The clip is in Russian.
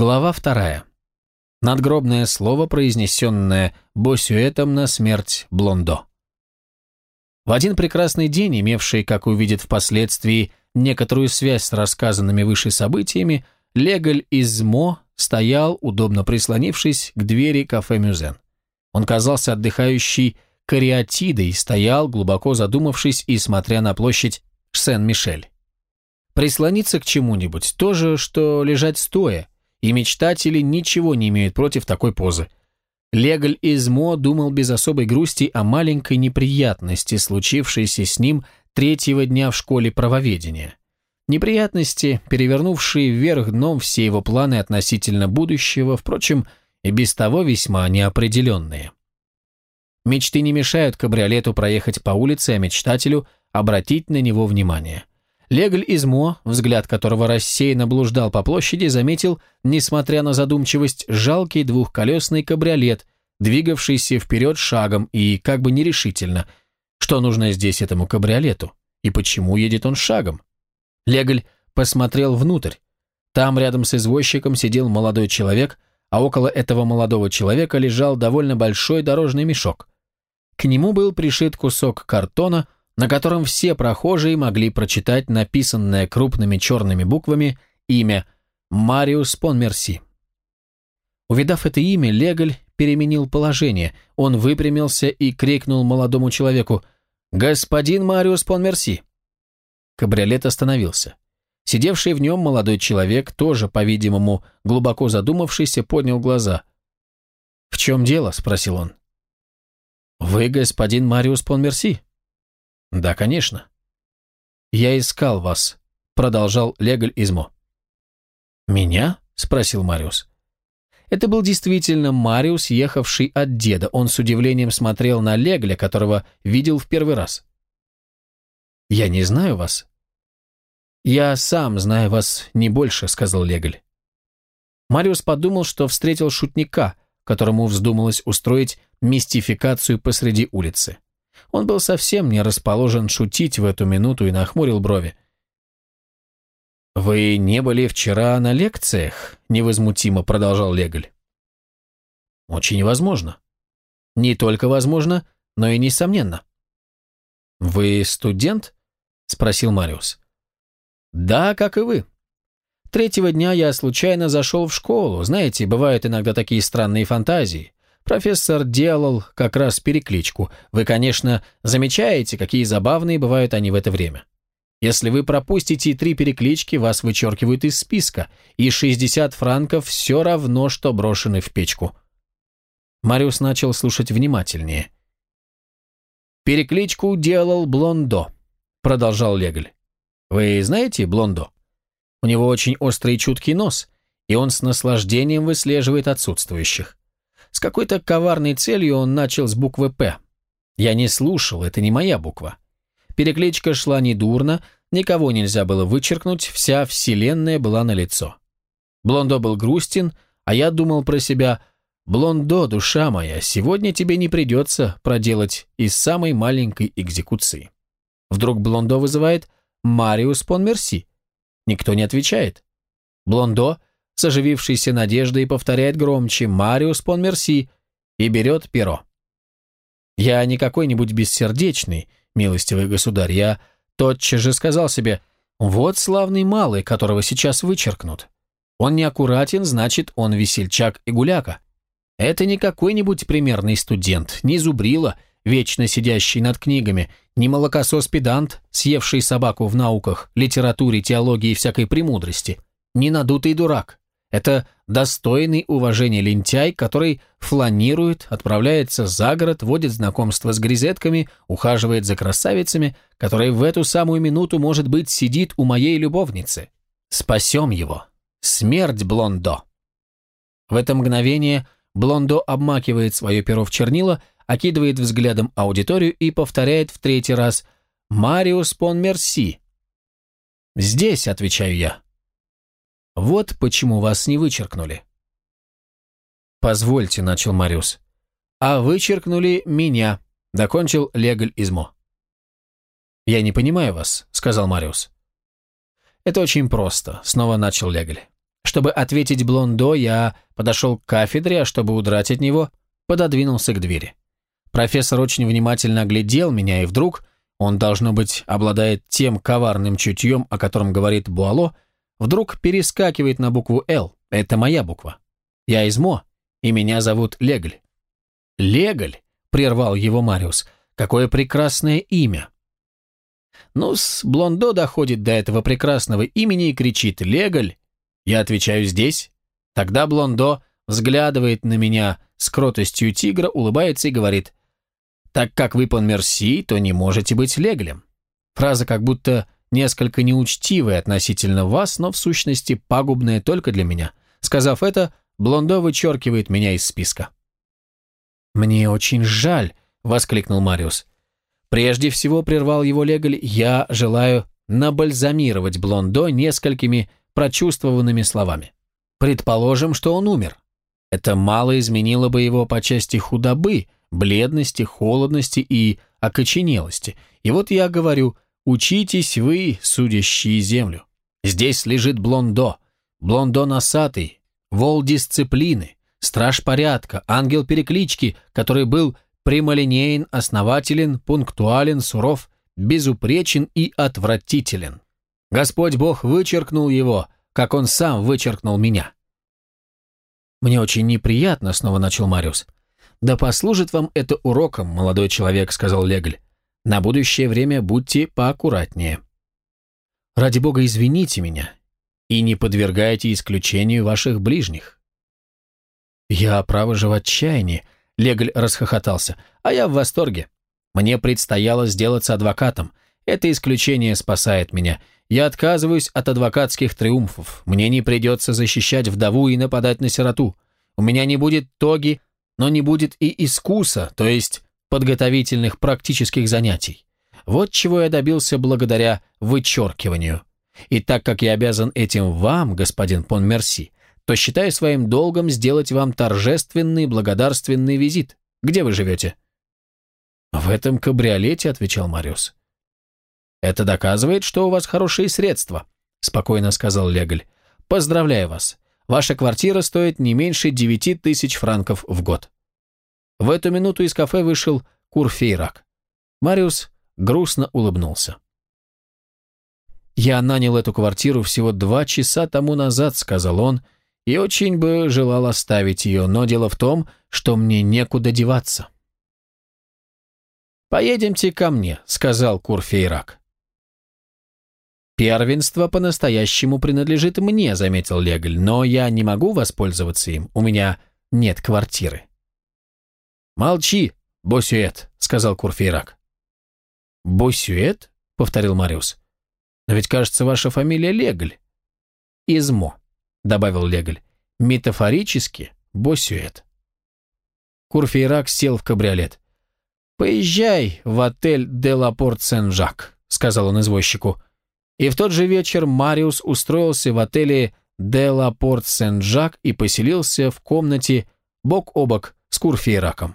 Глава вторая. Надгробное слово, произнесенное Босюэтом на смерть Блондо. В один прекрасный день, имевший, как увидит впоследствии, некоторую связь с рассказанными выше событиями, Легаль из МО стоял, удобно прислонившись к двери кафе «Мюзен». Он казался отдыхающей кариатидой, стоял, глубоко задумавшись и смотря на площадь Сен-Мишель. Прислониться к чему-нибудь, то же, что лежать стоя, и мечтатели ничего не имеют против такой позы. Легаль Измо думал без особой грусти о маленькой неприятности, случившейся с ним третьего дня в школе правоведения. Неприятности, перевернувшие вверх дном все его планы относительно будущего, впрочем, и без того весьма неопределенные. Мечты не мешают кабриолету проехать по улице, а мечтателю обратить на него внимание. Легль Измо, взгляд которого рассеянно блуждал по площади, заметил, несмотря на задумчивость, жалкий двухколесный кабриолет, двигавшийся вперед шагом и как бы нерешительно. Что нужно здесь этому кабриолету? И почему едет он шагом? Легль посмотрел внутрь. Там рядом с извозчиком сидел молодой человек, а около этого молодого человека лежал довольно большой дорожный мешок. К нему был пришит кусок картона, на котором все прохожие могли прочитать написанное крупными черными буквами имя Мариус Понмерси. Увидав это имя, Легаль переменил положение. Он выпрямился и крикнул молодому человеку «Господин Мариус Понмерси!». Кабриолет остановился. Сидевший в нем молодой человек, тоже, по-видимому, глубоко задумавшийся, поднял глаза. «В чем дело?» – спросил он. «Вы господин Мариус Понмерси?» «Да, конечно». «Я искал вас», — продолжал Легаль Измо. «Меня?» — спросил Мариус. Это был действительно Мариус, ехавший от деда. Он с удивлением смотрел на Легля, которого видел в первый раз. «Я не знаю вас». «Я сам знаю вас не больше», — сказал Легль. Мариус подумал, что встретил шутника, которому вздумалось устроить мистификацию посреди улицы. Он был совсем не расположен шутить в эту минуту и нахмурил брови. «Вы не были вчера на лекциях?» – невозмутимо продолжал Леголь. «Очень возможно. Не только возможно, но и несомненно». «Вы студент?» – спросил Мариус. «Да, как и вы. Третьего дня я случайно зашел в школу. Знаете, бывают иногда такие странные фантазии. Профессор делал как раз перекличку. Вы, конечно, замечаете, какие забавные бывают они в это время. Если вы пропустите три переклички, вас вычеркивают из списка, и 60 франков все равно, что брошены в печку. Мариус начал слушать внимательнее. «Перекличку делал Блондо», — продолжал Легль. «Вы знаете Блондо? У него очень острый чуткий нос, и он с наслаждением выслеживает отсутствующих. С какой-то коварной целью он начал с буквы «П». Я не слушал, это не моя буква. Перекличка шла недурно, никого нельзя было вычеркнуть, вся вселенная была налицо. Блондо был грустен, а я думал про себя «Блондо, душа моя, сегодня тебе не придется проделать из самой маленькой экзекуции». Вдруг Блондо вызывает «Мариус Понмерси». Никто не отвечает. Блондо с оживившейся надеждой повторяет громче «Мариус пон мерси» и берет перо. Я не какой-нибудь бессердечный, милостивый государь, я тотчас же сказал себе «Вот славный малый, которого сейчас вычеркнут. Он неаккуратен, значит, он весельчак и гуляка. Это не какой-нибудь примерный студент, не зубрила, вечно сидящий над книгами, не молокосос-педант, съевший собаку в науках, литературе, теологии и всякой премудрости, не надутый дурак. Это достойный уважения лентяй, который фланирует, отправляется за город, водит знакомство с грезетками, ухаживает за красавицами, который в эту самую минуту, может быть, сидит у моей любовницы. Спасем его. Смерть Блондо. В это мгновение Блондо обмакивает свое перо в чернила, окидывает взглядом аудиторию и повторяет в третий раз «Мариус пон мерси». «Здесь», — отвечаю я. Вот почему вас не вычеркнули. Позвольте, начал Мариус. А вычеркнули меня, докончил Легаль Измо. Я не понимаю вас, сказал Мариус. Это очень просто, снова начал Легаль. Чтобы ответить Блондо, я подошел к кафедре, а чтобы удрать от него, пододвинулся к двери. Профессор очень внимательно оглядел меня, и вдруг, он, должно быть, обладает тем коварным чутьем, о котором говорит Буало, вдруг перескакивает на букву «Л». Это моя буква. Я из Мо, и меня зовут Легль. «Легль?» — прервал его Мариус. «Какое прекрасное имя!» ну с Блондо доходит до этого прекрасного имени и кричит «Леголь!» Я отвечаю «Здесь». Тогда Блондо взглядывает на меня с кротостью тигра, улыбается и говорит «Так как вы пан Мерси, то не можете быть Леглем». Фраза как будто несколько неучтивая относительно вас, но в сущности пагубная только для меня. Сказав это, Блондо вычеркивает меня из списка. «Мне очень жаль», — воскликнул Мариус. Прежде всего, прервал его Леголь, я желаю набальзамировать Блондо несколькими прочувствованными словами. Предположим, что он умер. Это мало изменило бы его по части худобы, бледности, холодности и окоченелости. И вот я говорю, учитесь вы, судящие землю. Здесь лежит Блондо, Блондо носатый, вол дисциплины, страж порядка, ангел переклички, который был прямолинеен, основателен, пунктуален, суров, безупречен и отвратителен. Господь Бог вычеркнул его, как он сам вычеркнул меня. «Мне очень неприятно», — снова начал Мариус. «Да послужит вам это уроком, молодой человек», — сказал Легль. «На будущее время будьте поаккуратнее». «Ради Бога, извините меня и не подвергайте исключению ваших ближних». «Я, право же, в отчаянии», Легль расхохотался. «А я в восторге. Мне предстояло сделаться адвокатом. Это исключение спасает меня. Я отказываюсь от адвокатских триумфов. Мне не придется защищать вдову и нападать на сироту. У меня не будет тоги, но не будет и искуса, то есть подготовительных практических занятий. Вот чего я добился благодаря вычеркиванию. И так как я обязан этим вам, господин Понмерси, то считаю своим долгом сделать вам торжественный благодарственный визит. Где вы живете?» «В этом кабриолете», — отвечал Мариус. «Это доказывает, что у вас хорошие средства», — спокойно сказал Леголь. «Поздравляю вас. Ваша квартира стоит не меньше девяти тысяч франков в год». В эту минуту из кафе вышел Курфейрак. Мариус грустно улыбнулся. «Я нанял эту квартиру всего два часа тому назад», — сказал он, — и очень бы желал оставить ее, но дело в том, что мне некуда деваться. «Поедемте ко мне», — сказал Курфейрак. «Первенство по-настоящему принадлежит мне», — заметил Легль, «но я не могу воспользоваться им, у меня нет квартиры». «Молчи, Босюэт», — сказал Курфейрак. «Босюэт?» — повторил Мариус. «Но ведь, кажется, ваша фамилия Легль». «Измо», добавил Леголь. «Метафорически Босюэт». Курфейрак сел в кабриолет. «Поезжай в отель «Де Лапорт Сен-Жак», — сказал он извозчику. И в тот же вечер Мариус устроился в отеле «Де Лапорт Сен-Жак» и поселился в комнате бок о бок с Курфейраком.